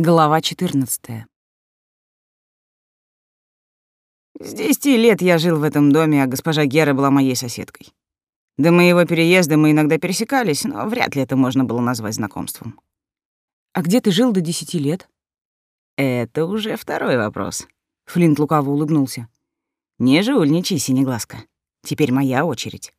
Глава 14. С десяти лет я жил в этом доме, а госпожа Гера была моей соседкой. До моего переезда мы иногда пересекались, но вряд ли это можно было назвать знакомством. А где ты жил до десяти лет? Это уже второй вопрос. Флинт лукаво улыбнулся. Не жульничай, синеглазка. Теперь моя очередь.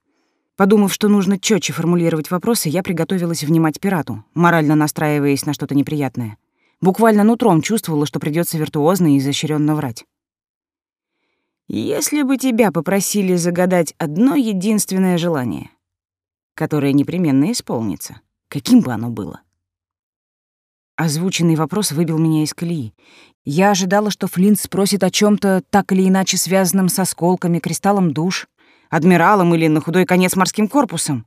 Подумав, что нужно четче формулировать вопросы, я приготовилась внимать пирату, морально настраиваясь на что-то неприятное. Буквально нутром чувствовала, что придется виртуозно и изощренно врать. Если бы тебя попросили загадать одно единственное желание, которое непременно исполнится, каким бы оно было? Озвученный вопрос выбил меня из колеи. Я ожидала, что Флинт спросит о чем то так или иначе связанном с осколками, кристаллом душ, адмиралом или, на худой конец, морским корпусом.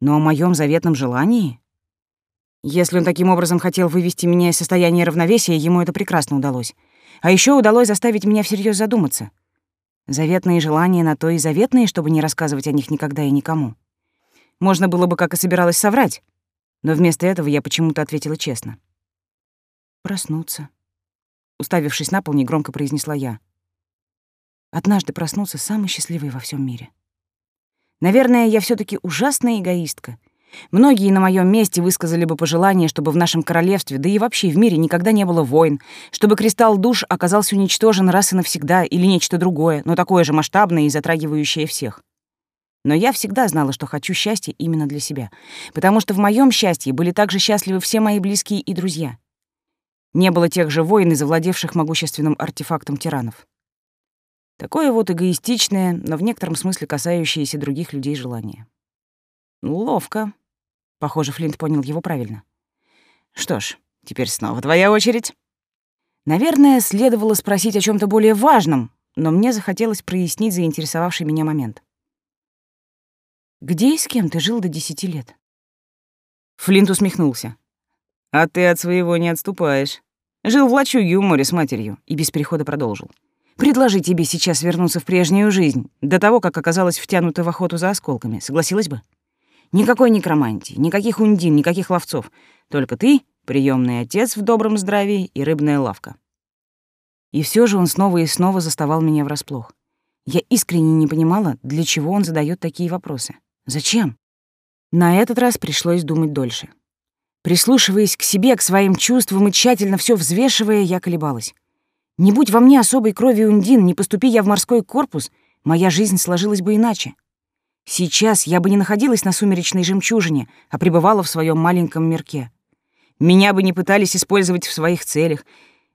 Но о моем заветном желании? Если он таким образом хотел вывести меня из состояния равновесия, ему это прекрасно удалось. А еще удалось заставить меня всерьез задуматься. Заветные желания на то и заветные, чтобы не рассказывать о них никогда и никому. Можно было бы, как и собиралась, соврать, но вместо этого я почему-то ответила честно. «Проснуться», — уставившись на пол, негромко произнесла я. «Однажды проснуться самый счастливый во всем мире». Наверное, я все таки ужасная эгоистка — Многие на моем месте высказали бы пожелание, чтобы в нашем королевстве, да и вообще в мире никогда не было войн, чтобы кристалл душ оказался уничтожен раз и навсегда или нечто другое, но такое же масштабное и затрагивающее всех. Но я всегда знала, что хочу счастья именно для себя, потому что в моем счастье были также счастливы все мои близкие и друзья. Не было тех же войн, завладевших могущественным артефактом тиранов. Такое вот эгоистичное, но в некотором смысле касающееся других людей желание. Ловко. Похоже, Флинт понял его правильно. Что ж, теперь снова твоя очередь. Наверное, следовало спросить о чем то более важном, но мне захотелось прояснить заинтересовавший меня момент. «Где и с кем ты жил до десяти лет?» Флинт усмехнулся. «А ты от своего не отступаешь. Жил в лачуге у моря с матерью» и без перехода продолжил. «Предложи тебе сейчас вернуться в прежнюю жизнь, до того, как оказалась втянута в охоту за осколками. Согласилась бы?» Никакой некромантии, никаких ундин, никаких ловцов. Только ты, приемный отец в добром здравии и рыбная лавка. И все же он снова и снова заставал меня врасплох. Я искренне не понимала, для чего он задает такие вопросы. Зачем? На этот раз пришлось думать дольше. Прислушиваясь к себе, к своим чувствам и тщательно все взвешивая, я колебалась. Не будь во мне особой крови ундин, не поступи я в морской корпус, моя жизнь сложилась бы иначе. Сейчас я бы не находилась на сумеречной жемчужине, а пребывала в своем маленьком мирке. Меня бы не пытались использовать в своих целях.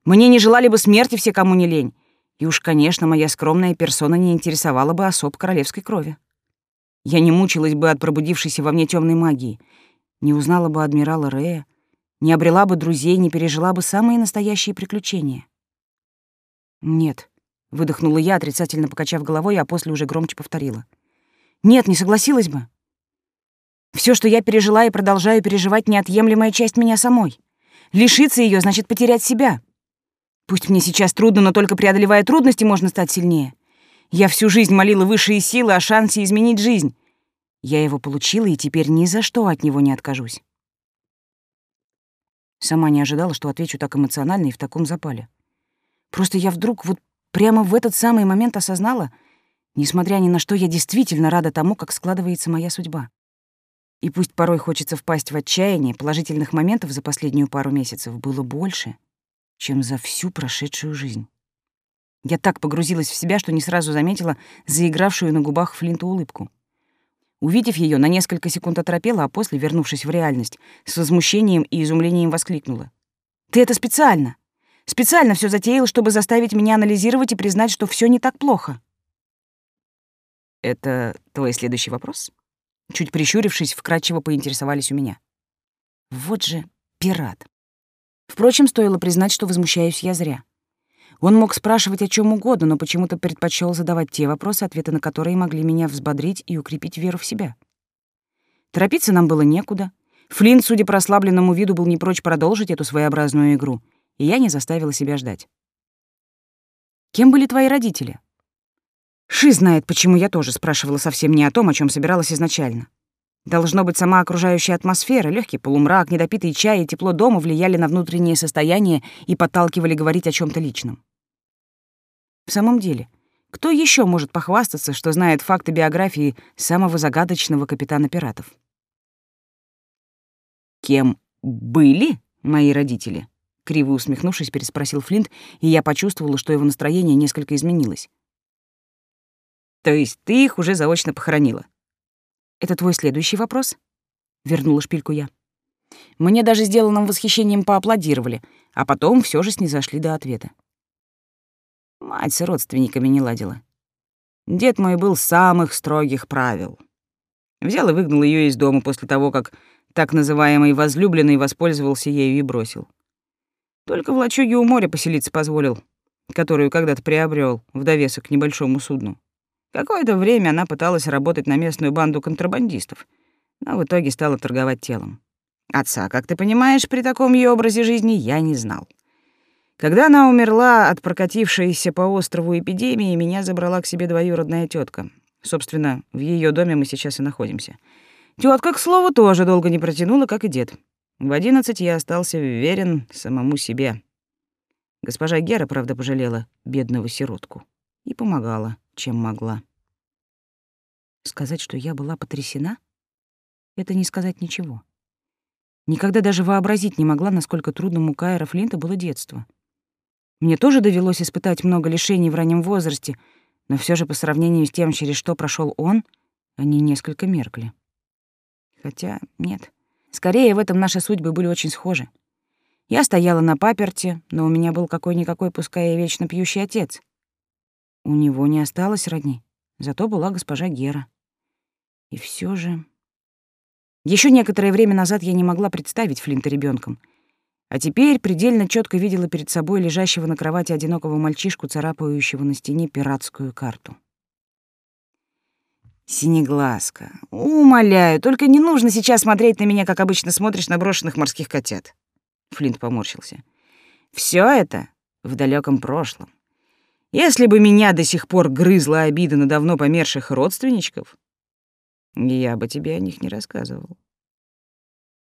Мне не желали бы смерти все, кому не лень. И уж, конечно, моя скромная персона не интересовала бы особ королевской крови. Я не мучилась бы от пробудившейся во мне темной магии, не узнала бы адмирала Рея, не обрела бы друзей, не пережила бы самые настоящие приключения. «Нет», — выдохнула я, отрицательно покачав головой, а после уже громче повторила — нет, не согласилась бы. Все, что я пережила и продолжаю переживать, неотъемлемая часть меня самой. Лишиться ее значит потерять себя. Пусть мне сейчас трудно, но только преодолевая трудности можно стать сильнее. Я всю жизнь молила высшие силы о шансе изменить жизнь. Я его получила, и теперь ни за что от него не откажусь. Сама не ожидала, что отвечу так эмоционально и в таком запале. Просто я вдруг вот прямо в этот самый момент осознала — Несмотря ни на что, я действительно рада тому, как складывается моя судьба. И пусть порой хочется впасть в отчаяние, положительных моментов за последнюю пару месяцев было больше, чем за всю прошедшую жизнь. Я так погрузилась в себя, что не сразу заметила заигравшую на губах Флинта улыбку. Увидев ее, на несколько секунд оторопела, а после, вернувшись в реальность, с возмущением и изумлением воскликнула. «Ты это специально! Специально все затеял, чтобы заставить меня анализировать и признать, что все не так плохо!» «Это твой следующий вопрос?» Чуть прищурившись, вкратчиво поинтересовались у меня. Вот же пират. Впрочем, стоило признать, что возмущаюсь я зря. Он мог спрашивать о чем угодно, но почему-то предпочел задавать те вопросы, ответы на которые могли меня взбодрить и укрепить веру в себя. Торопиться нам было некуда. Флинт, судя по расслабленному виду, был не прочь продолжить эту своеобразную игру, и я не заставила себя ждать. «Кем были твои родители?» Ши знает, почему я тоже спрашивала совсем не о том, о чем собиралась изначально. Должно быть, сама окружающая атмосфера, легкий полумрак, недопитый чай и тепло дома влияли на внутреннее состояние и подталкивали говорить о чем то личном. В самом деле, кто еще может похвастаться, что знает факты биографии самого загадочного капитана пиратов? Кем были мои родители? Криво усмехнувшись, переспросил Флинт, и я почувствовала, что его настроение несколько изменилось. То есть ты их уже заочно похоронила? Это твой следующий вопрос? Вернула шпильку я. Мне даже сделанным восхищением поаплодировали, а потом все же снизошли до ответа. Мать с родственниками не ладила. Дед мой был самых строгих правил. Взял и выгнал ее из дома после того, как так называемый возлюбленный воспользовался ею и бросил. Только в лачуге у моря поселиться позволил, которую когда-то приобрел в довесок к небольшому судну. Какое-то время она пыталась работать на местную банду контрабандистов, но в итоге стала торговать телом. Отца, как ты понимаешь, при таком ее образе жизни я не знал. Когда она умерла от прокатившейся по острову эпидемии, меня забрала к себе двоюродная тетка. Собственно, в ее доме мы сейчас и находимся. Тетка, к слову, тоже долго не протянула, как и дед. В одиннадцать я остался верен самому себе. Госпожа Гера, правда, пожалела бедного сиротку и помогала чем могла. Сказать, что я была потрясена, это не сказать ничего. Никогда даже вообразить не могла, насколько трудным у Кайра Флинта было детство. Мне тоже довелось испытать много лишений в раннем возрасте, но все же по сравнению с тем, через что прошел он, они несколько меркли. Хотя нет. Скорее, в этом наши судьбы были очень схожи. Я стояла на паперте, но у меня был какой-никакой, пускай и вечно пьющий отец. У него не осталось родни, зато была госпожа Гера. И все же... Еще некоторое время назад я не могла представить Флинта ребенком, а теперь предельно четко видела перед собой лежащего на кровати одинокого мальчишку, царапающего на стене пиратскую карту. «Синеглазка, умоляю, только не нужно сейчас смотреть на меня, как обычно смотришь на брошенных морских котят». Флинт поморщился. Все это в далеком прошлом. Если бы меня до сих пор грызла обида на давно померших родственничков, я бы тебе о них не рассказывал.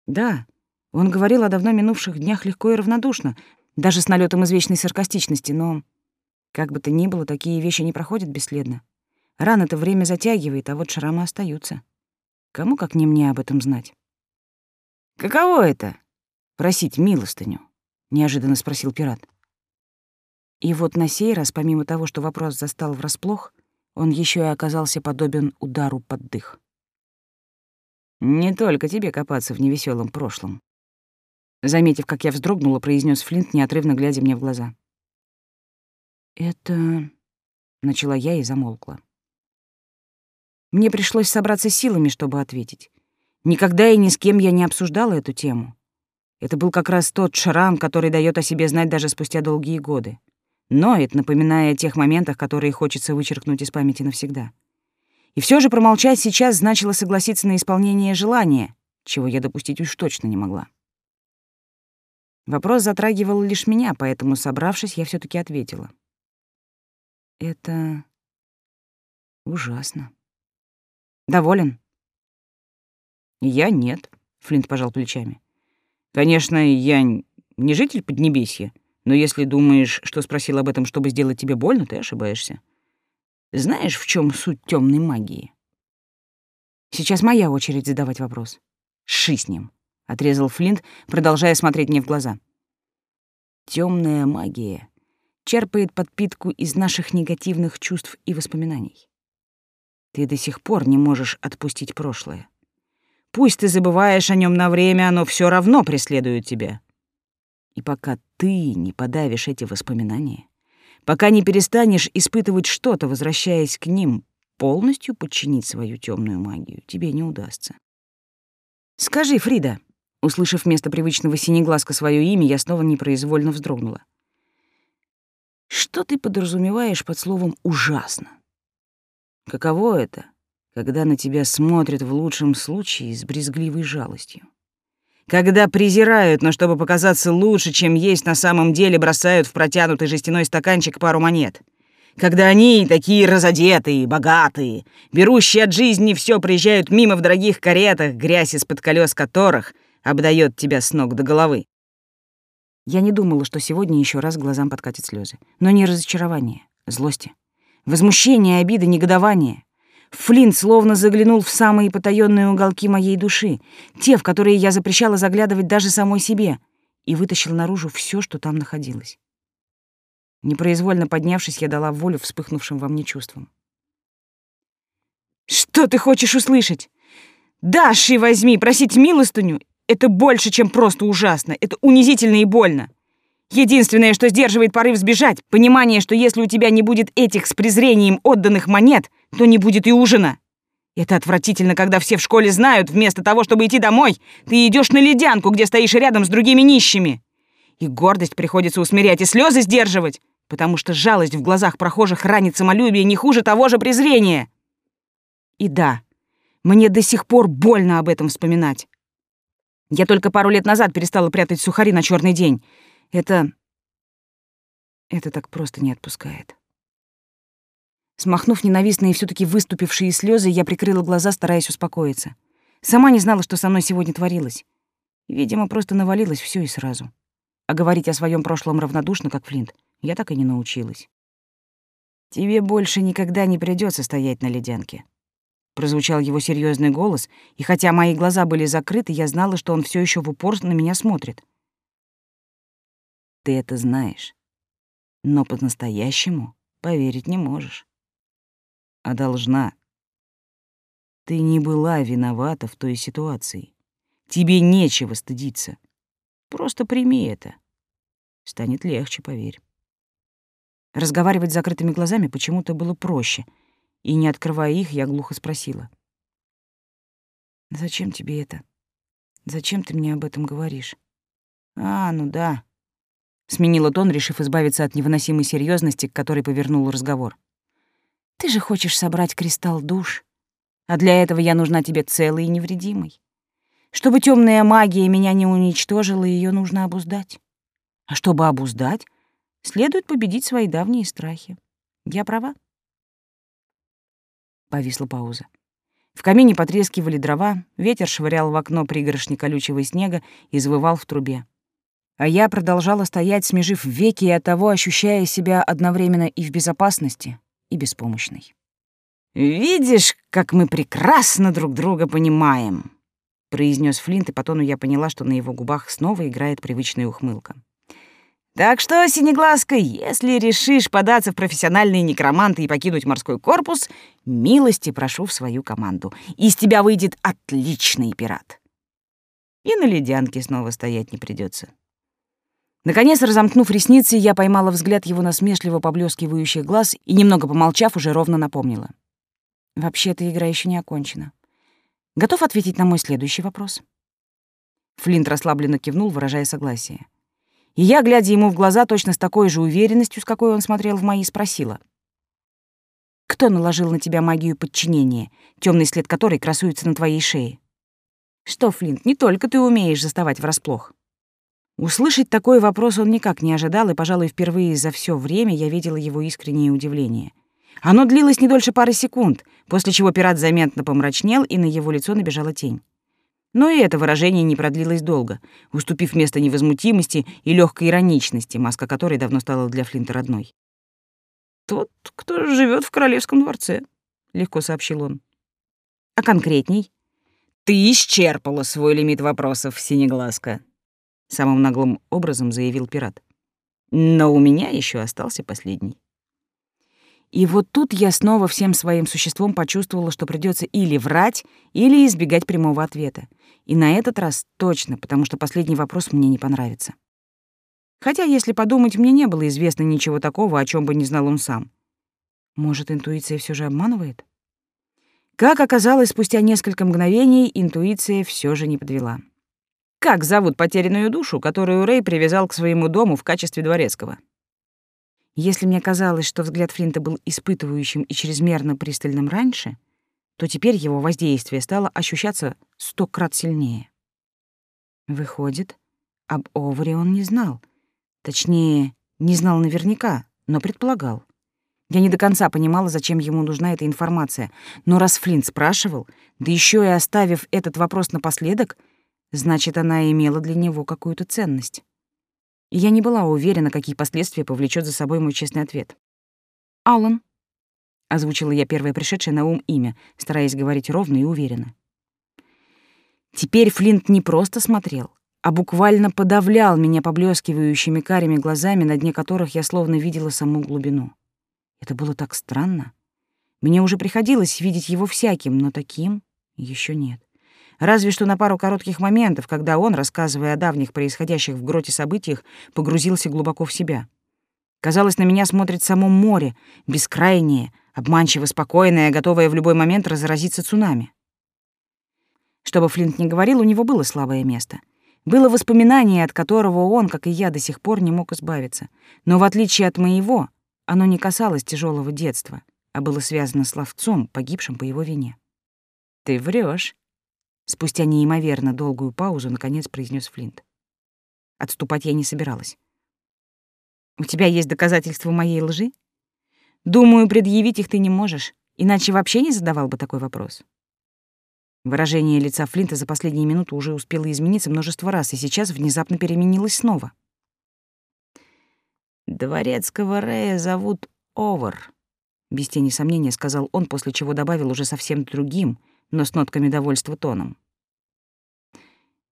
Да, он говорил о давно минувших днях легко и равнодушно, даже с налетом извечной саркастичности, но, как бы то ни было, такие вещи не проходят бесследно. Рано-то время затягивает, а вот шрамы остаются. Кому, как не мне, об этом знать? «Каково это — просить милостыню?» — неожиданно спросил пират. И вот на сей раз, помимо того, что вопрос застал врасплох, он еще и оказался подобен удару под дых. «Не только тебе копаться в невеселом прошлом», Заметив, как я вздрогнула, произнес Флинт, неотрывно глядя мне в глаза. «Это...» — начала я и замолкла. Мне пришлось собраться силами, чтобы ответить. Никогда и ни с кем я не обсуждала эту тему. Это был как раз тот шрам, который дает о себе знать даже спустя долгие годы ноет, напоминая о тех моментах, которые хочется вычеркнуть из памяти навсегда. И все же промолчать сейчас значило согласиться на исполнение желания, чего я допустить уж точно не могла. Вопрос затрагивал лишь меня, поэтому, собравшись, я все таки ответила. Это ужасно. Доволен? Я нет, Флинт пожал плечами. Конечно, я не житель Поднебесья, но если думаешь, что спросил об этом, чтобы сделать тебе больно, ты ошибаешься. Знаешь, в чем суть темной магии? Сейчас моя очередь задавать вопрос. Ши с ним, отрезал Флинт, продолжая смотреть мне в глаза. Темная магия черпает подпитку из наших негативных чувств и воспоминаний. Ты до сих пор не можешь отпустить прошлое. Пусть ты забываешь о нем на время, оно все равно преследует тебя. И пока ты не подавишь эти воспоминания, пока не перестанешь испытывать что-то, возвращаясь к ним, полностью подчинить свою темную магию тебе не удастся. «Скажи, Фрида», услышав вместо привычного синеглазка свое имя, я снова непроизвольно вздрогнула. «Что ты подразумеваешь под словом «ужасно»? Каково это, когда на тебя смотрят в лучшем случае с брезгливой жалостью? Когда презирают, но чтобы показаться лучше, чем есть на самом деле, бросают в протянутый жестяной стаканчик пару монет. когда они, такие разодетые, богатые, берущие от жизни все, приезжают мимо в дорогих каретах, грязь из-под колес которых обдает тебя с ног до головы. Я не думала, что сегодня еще раз глазам подкатят слезы, но не разочарование, злости, возмущение, обида, негодование. Флинт словно заглянул в самые потаенные уголки моей души, те, в которые я запрещала заглядывать даже самой себе, и вытащил наружу все, что там находилось. Непроизвольно поднявшись, я дала волю вспыхнувшим во мне чувствам. «Что ты хочешь услышать? Дашь и возьми, просить милостыню — это больше, чем просто ужасно, это унизительно и больно. Единственное, что сдерживает порыв сбежать, понимание, что если у тебя не будет этих с презрением отданных монет, то не будет и ужина. Это отвратительно, когда все в школе знают, вместо того, чтобы идти домой, ты идешь на ледянку, где стоишь рядом с другими нищими. И гордость приходится усмирять, и слезы сдерживать потому что жалость в глазах прохожих ранит самолюбие не хуже того же презрения. И да, мне до сих пор больно об этом вспоминать. Я только пару лет назад перестала прятать сухари на черный день. Это... Это так просто не отпускает. Смахнув ненавистные все таки выступившие слезы, я прикрыла глаза, стараясь успокоиться. Сама не знала, что со мной сегодня творилось. Видимо, просто навалилось все и сразу. А говорить о своем прошлом равнодушно, как Флинт, я так и не научилась. «Тебе больше никогда не придется стоять на ледянке». Прозвучал его серьезный голос, и хотя мои глаза были закрыты, я знала, что он все еще в упор на меня смотрит. «Ты это знаешь, но по-настоящему поверить не можешь. А должна. Ты не была виновата в той ситуации. Тебе нечего стыдиться. Просто прими это. Станет легче, поверь. Разговаривать с закрытыми глазами почему-то было проще, и, не открывая их, я глухо спросила. «Зачем тебе это? Зачем ты мне об этом говоришь?» «А, ну да», — сменила тон, решив избавиться от невыносимой серьезности, к которой повернул разговор. «Ты же хочешь собрать кристалл душ, а для этого я нужна тебе целой и невредимой. Чтобы темная магия меня не уничтожила, ее нужно обуздать. А чтобы обуздать, Следует победить свои давние страхи. Я права?» Повисла пауза. В камине потрескивали дрова, ветер швырял в окно пригоршни колючего снега и завывал в трубе. А я продолжала стоять, смежив веки и оттого ощущая себя одновременно и в безопасности, и беспомощной. «Видишь, как мы прекрасно друг друга понимаем», — произнес Флинт, и по тону я поняла, что на его губах снова играет привычная ухмылка. Так что, Синеглазка, если решишь податься в профессиональные некроманты и покинуть морской корпус, милости прошу в свою команду. Из тебя выйдет отличный пират. И на ледянке снова стоять не придется. Наконец, разомкнув ресницы, я поймала взгляд его насмешливо поблескивающих глаз и, немного помолчав, уже ровно напомнила. Вообще-то игра еще не окончена. Готов ответить на мой следующий вопрос? Флинт расслабленно кивнул, выражая согласие. И я, глядя ему в глаза точно с такой же уверенностью, с какой он смотрел в мои, спросила. «Кто наложил на тебя магию подчинения, темный след которой красуется на твоей шее?» «Что, Флинт, не только ты умеешь заставать врасплох». Услышать такой вопрос он никак не ожидал, и, пожалуй, впервые за все время я видела его искреннее удивление. Оно длилось не дольше пары секунд, после чего пират заметно помрачнел, и на его лицо набежала тень. Но и это выражение не продлилось долго, уступив место невозмутимости и легкой ироничности, маска которой давно стала для Флинта родной. «Тот, кто живет в королевском дворце», — легко сообщил он. «А конкретней?» «Ты исчерпала свой лимит вопросов, Синеглазка», — самым наглым образом заявил пират. «Но у меня еще остался последний». И вот тут я снова всем своим существом почувствовала, что придется или врать, или избегать прямого ответа. И на этот раз точно, потому что последний вопрос мне не понравится. Хотя, если подумать, мне не было известно ничего такого, о чем бы не знал он сам. Может, интуиция все же обманывает? Как оказалось, спустя несколько мгновений интуиция все же не подвела. Как зовут потерянную душу, которую Рэй привязал к своему дому в качестве дворецкого? Если мне казалось, что взгляд Флинта был испытывающим и чрезмерно пристальным раньше, то теперь его воздействие стало ощущаться сто крат сильнее. Выходит, об Оваре он не знал. Точнее, не знал наверняка, но предполагал. Я не до конца понимала, зачем ему нужна эта информация, но раз Флинт спрашивал, да еще и оставив этот вопрос напоследок, значит, она имела для него какую-то ценность. Я не была уверена, какие последствия повлечет за собой мой честный ответ. «Аллан», — озвучила я первое пришедшее на ум имя, стараясь говорить ровно и уверенно. Теперь Флинт не просто смотрел, а буквально подавлял меня поблескивающими карими глазами, на дне которых я словно видела саму глубину. Это было так странно. Мне уже приходилось видеть его всяким, но таким еще нет. Разве что на пару коротких моментов, когда он, рассказывая о давних происходящих в гроте событиях, погрузился глубоко в себя. Казалось, на меня смотрит само море, бескрайнее, обманчиво спокойное, готовое в любой момент разразиться цунами. Что бы Флинт ни говорил, у него было слабое место. Было воспоминание, от которого он, как и я, до сих пор не мог избавиться. Но в отличие от моего, оно не касалось тяжелого детства, а было связано с ловцом, погибшим по его вине. «Ты врешь. Спустя неимоверно долгую паузу наконец произнес Флинт. Отступать я не собиралась. «У тебя есть доказательства моей лжи? Думаю, предъявить их ты не можешь, иначе вообще не задавал бы такой вопрос». Выражение лица Флинта за последние минуты уже успело измениться множество раз, и сейчас внезапно переменилось снова. «Дворецкого Рея зовут Овар», — без тени сомнения сказал он, после чего добавил уже совсем другим, но с нотками довольства тоном.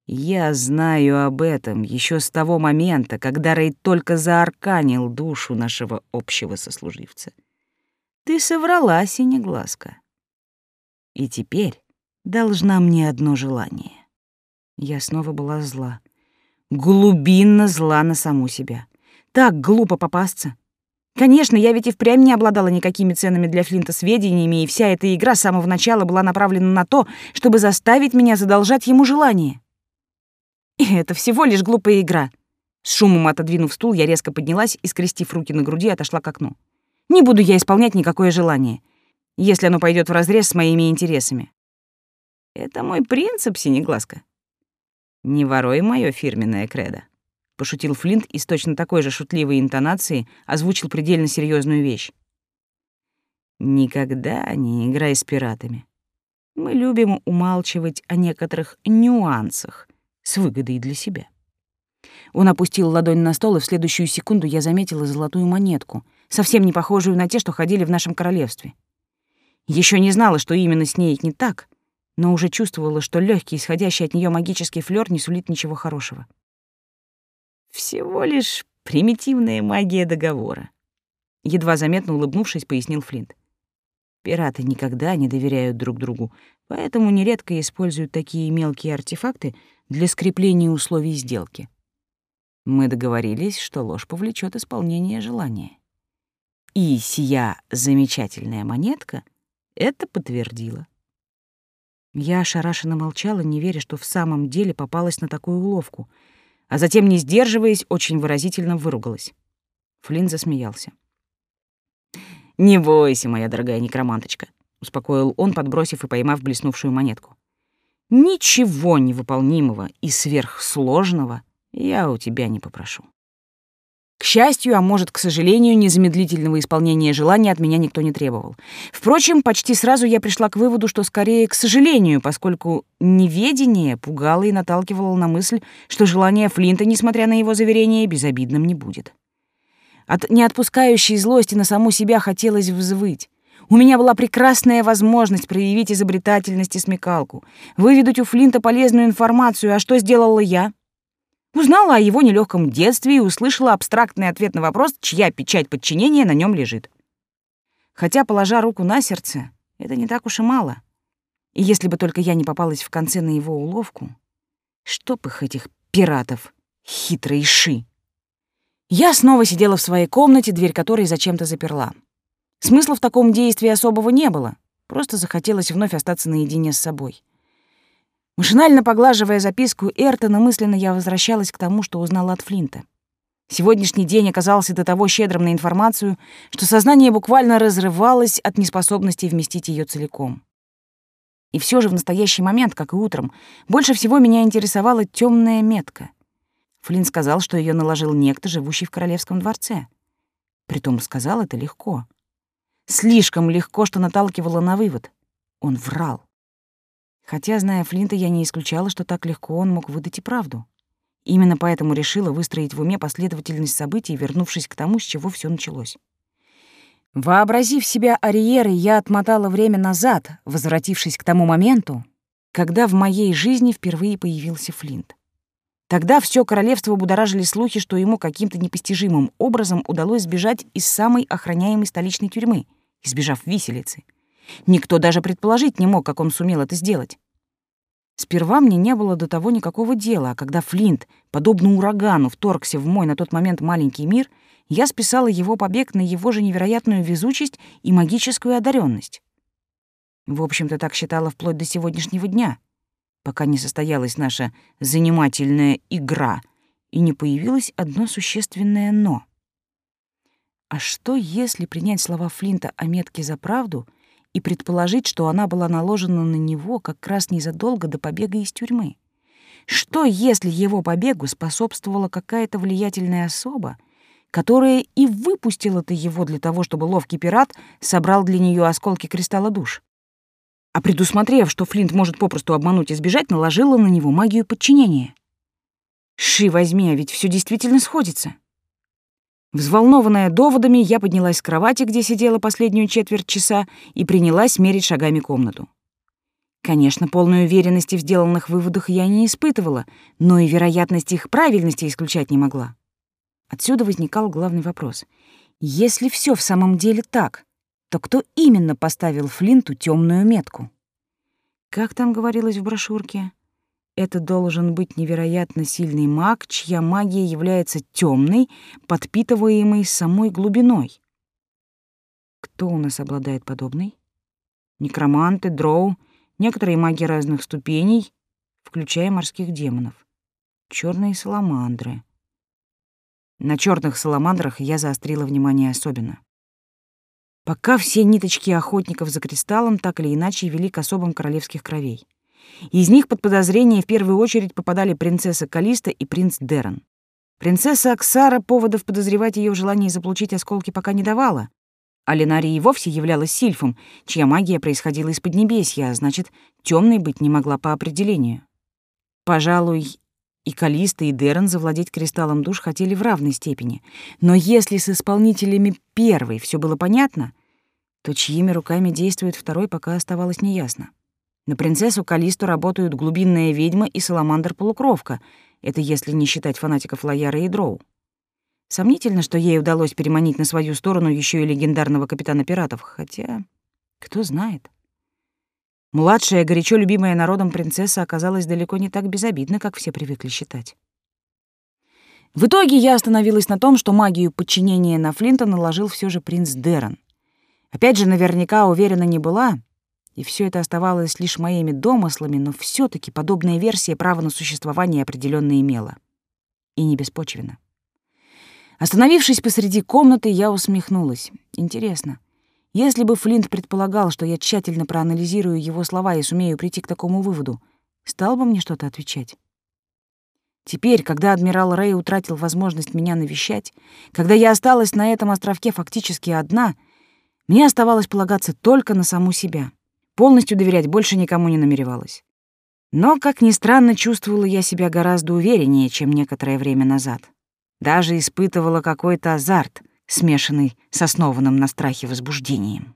«Я знаю об этом еще с того момента, когда Рей только заарканил душу нашего общего сослуживца. Ты соврала, Синеглазка. И теперь должна мне одно желание. Я снова была зла. Глубинно зла на саму себя. Так глупо попасться. Конечно, я ведь и впрямь не обладала никакими ценными для Флинта сведениями, и вся эта игра с самого начала была направлена на то, чтобы заставить меня задолжать ему желание. И это всего лишь глупая игра. С шумом отодвинув стул, я резко поднялась и, скрестив руки на груди, отошла к окну. Не буду я исполнять никакое желание, если оно пойдет вразрез с моими интересами. Это мой принцип, Синеглазка. Не воруй моё фирменное кредо. Пошутил Флинт и с точно такой же шутливой интонацией озвучил предельно серьезную вещь. Никогда не играй с пиратами. Мы любим умалчивать о некоторых нюансах с выгодой для себя. Он опустил ладонь на стол, и в следующую секунду я заметила золотую монетку, совсем не похожую на те, что ходили в нашем королевстве. Еще не знала, что именно с ней не так, но уже чувствовала, что легкий, исходящий от нее магический флёр не сулит ничего хорошего. Всего лишь примитивная магия договора. Едва заметно улыбнувшись, пояснил Флинт. Пираты никогда не доверяют друг другу, поэтому нередко используют такие мелкие артефакты для скрепления условий сделки. Мы договорились, что ложь повлечет исполнение желания. И сия замечательная монетка это подтвердила. Я ошарашенно молчала, не веря, что в самом деле попалась на такую уловку, а затем, не сдерживаясь, очень выразительно выругалась. Флинн засмеялся. «Не бойся, моя дорогая некроманточка», — успокоил он, подбросив и поймав блеснувшую монетку. «Ничего невыполнимого и сверхсложного я у тебя не попрошу». К счастью, а может, к сожалению, незамедлительного исполнения желания от меня никто не требовал. Впрочем, почти сразу я пришла к выводу, что скорее к сожалению, поскольку неведение пугало и наталкивало на мысль, что желание Флинта, несмотря на его заверение, безобидным не будет. От неотпускающей злости на саму себя хотелось взвыть. У меня была прекрасная возможность проявить изобретательность и смекалку, выведать у Флинта полезную информацию, а что сделала я? Узнала о его нелегком детстве и услышала абстрактный ответ на вопрос, чья печать подчинения на нем лежит. Хотя, положа руку на сердце, это не так уж и мало. И если бы только я не попалась в конце на его уловку, чтоб их этих пиратов, хитрые ши. Я снова сидела в своей комнате, дверь которой зачем-то заперла. Смысла в таком действии особого не было, просто захотелось вновь остаться наедине с собой. Машинально поглаживая записку Эртона, мысленно я возвращалась к тому, что узнала от Флинта. Сегодняшний день оказался до того щедрым на информацию, что сознание буквально разрывалось от неспособности вместить ее целиком. И все же в настоящий момент, как и утром, больше всего меня интересовала темная метка. Флинт сказал, что ее наложил некто, живущий в королевском дворце. Притом сказал это легко. Слишком легко, что наталкивало на вывод. Он врал. Хотя, зная Флинта, я не исключала, что так легко он мог выдать и правду. Именно поэтому решила выстроить в уме последовательность событий, вернувшись к тому, с чего все началось. Вообразив себя Ариерой, я отмотала время назад, возвратившись к тому моменту, когда в моей жизни впервые появился Флинт. Тогда все королевство будоражили слухи, что ему каким-то непостижимым образом удалось сбежать из самой охраняемой столичной тюрьмы, избежав виселицы. Никто даже предположить не мог, как он сумел это сделать. Сперва мне не было до того никакого дела, а когда Флинт, подобно урагану, вторгся в мой на тот момент маленький мир, я списала его побег на его же невероятную везучесть и магическую одаренность. В общем-то, так считала вплоть до сегодняшнего дня, пока не состоялась наша занимательная игра и не появилось одно существенное «но». А что, если принять слова Флинта о метке за правду — и предположить, что она была наложена на него как раз незадолго до побега из тюрьмы. Что, если его побегу способствовала какая-то влиятельная особа, которая и выпустила-то его для того, чтобы ловкий пират собрал для нее осколки кристалла душ? А предусмотрев, что Флинт может попросту обмануть и сбежать, наложила на него магию подчинения. Ши возьми, а ведь все действительно сходится. Взволнованная доводами, я поднялась с кровати, где сидела последнюю четверть часа, и принялась мерить шагами комнату. Конечно, полной уверенности в сделанных выводах я не испытывала, но и вероятность их правильности исключать не могла. Отсюда возникал главный вопрос. Если все в самом деле так, то кто именно поставил Флинту темную метку? Как там говорилось в брошюрке? Это должен быть невероятно сильный маг, чья магия является темной, подпитываемой самой глубиной. Кто у нас обладает подобной? Некроманты, дроу, некоторые маги разных ступеней, включая морских демонов. Черные саламандры. На черных саламандрах я заострила внимание особенно. Пока все ниточки охотников за кристаллом так или иначе вели к особам королевских кровей. Из них под подозрение в первую очередь попадали принцесса Калиста и принц Дерон. Принцесса Аксара поводов подозревать ее в желании заполучить осколки пока не давала, а Ленария и вовсе являлась сильфом, чья магия происходила из Поднебесья, а значит, темной быть не могла по определению. Пожалуй, и Калиста, и Дерон завладеть кристаллом душ хотели в равной степени. Но если с исполнителями первой все было понятно, то чьими руками действует второй, пока оставалось неясно. На принцессу Калисту работают глубинная ведьма и саламандр-полукровка. Это если не считать фанатиков Лояра и Дроу. Сомнительно, что ей удалось переманить на свою сторону еще и легендарного капитана пиратов, хотя кто знает. Младшая, горячо любимая народом принцесса оказалась далеко не так безобидна, как все привыкли считать. В итоге я остановилась на том, что магию подчинения на Флинта наложил все же принц Дерон. Опять же, наверняка уверена не была, и все это оставалось лишь моими домыслами, но все таки подобная версия права на существование определенно имела. И не беспочвенно. Остановившись посреди комнаты, я усмехнулась. Интересно, если бы Флинт предполагал, что я тщательно проанализирую его слова и сумею прийти к такому выводу, стал бы мне что-то отвечать? Теперь, когда адмирал Рэй утратил возможность меня навещать, когда я осталась на этом островке фактически одна, мне оставалось полагаться только на саму себя. Полностью доверять больше никому не намеревалась. Но, как ни странно, чувствовала я себя гораздо увереннее, чем некоторое время назад. Даже испытывала какой-то азарт, смешанный с основанным на страхе возбуждением.